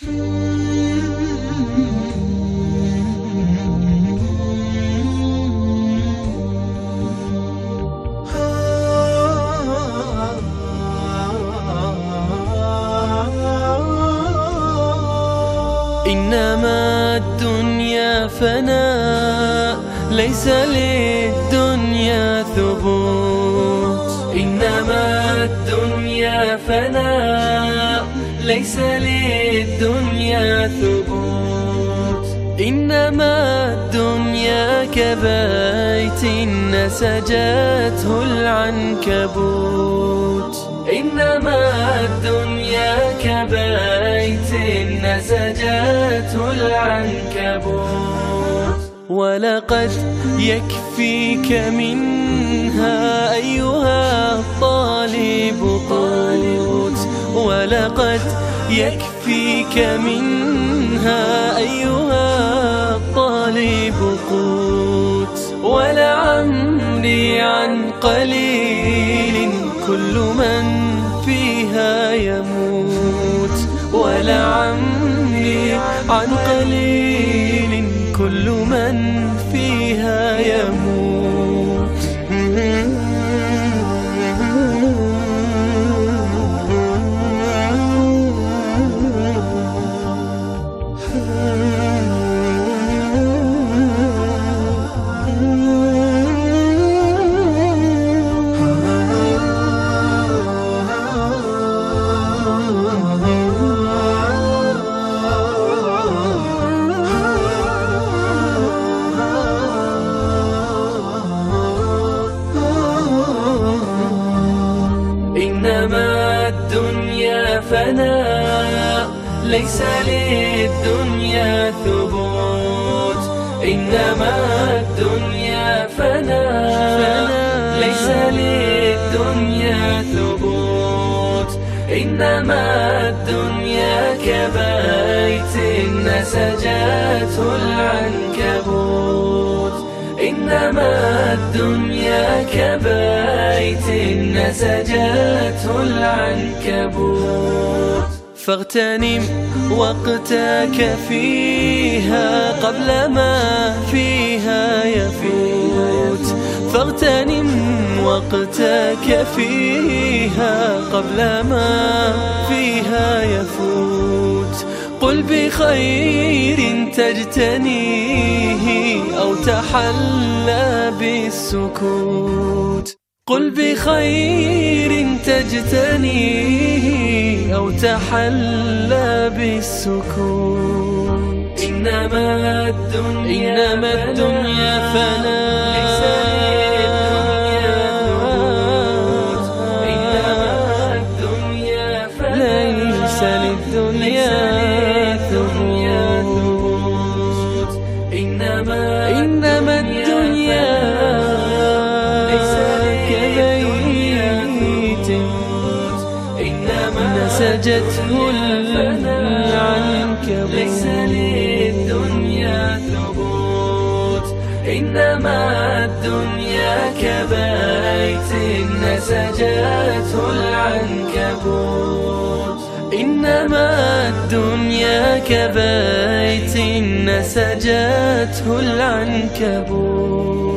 إنما الدنيا فناء ليس للدنيا ثبوت. إنما الدنيا فناء ليس للدنيا ثبوت إنما الدنيا كبيت نسجته العنكبوت. إنما الدنيا كبيت نسجته العنكبوت. ولقد يكفيك منها أيها الطالب قوت. ولقد يكفيك منها أيها الطالب قوت ولعمري عن قليل كل من فيها يموت ولعمري عن قليل كل من فيها يموت فناء ليس للدنيا ثبوت إنما الدنيا فناء ليس للدنيا ثبوت إنما الدنيا كبيت نسجته العنكبوت. إنما الدنيا كبيت نسجته العنكبوت. فاغتنم وقتك فيها قبل ما فيها يفوت. فاغتنم وقتك فيها قبل ما فيها يفوت. قل بخير تجتنيه أو تحلى بالسكوت. قل بخير تجتنيه أو تحلى بالسكوت. إنما الدنيا إنما الدنيا فناء. إنما نسجته العنكبوت ليس للدنيا ثبوت إنما الدنيا كبيت. نسجته العنكبوت إنما الدنيا كبيت. نسجته العنكبوت.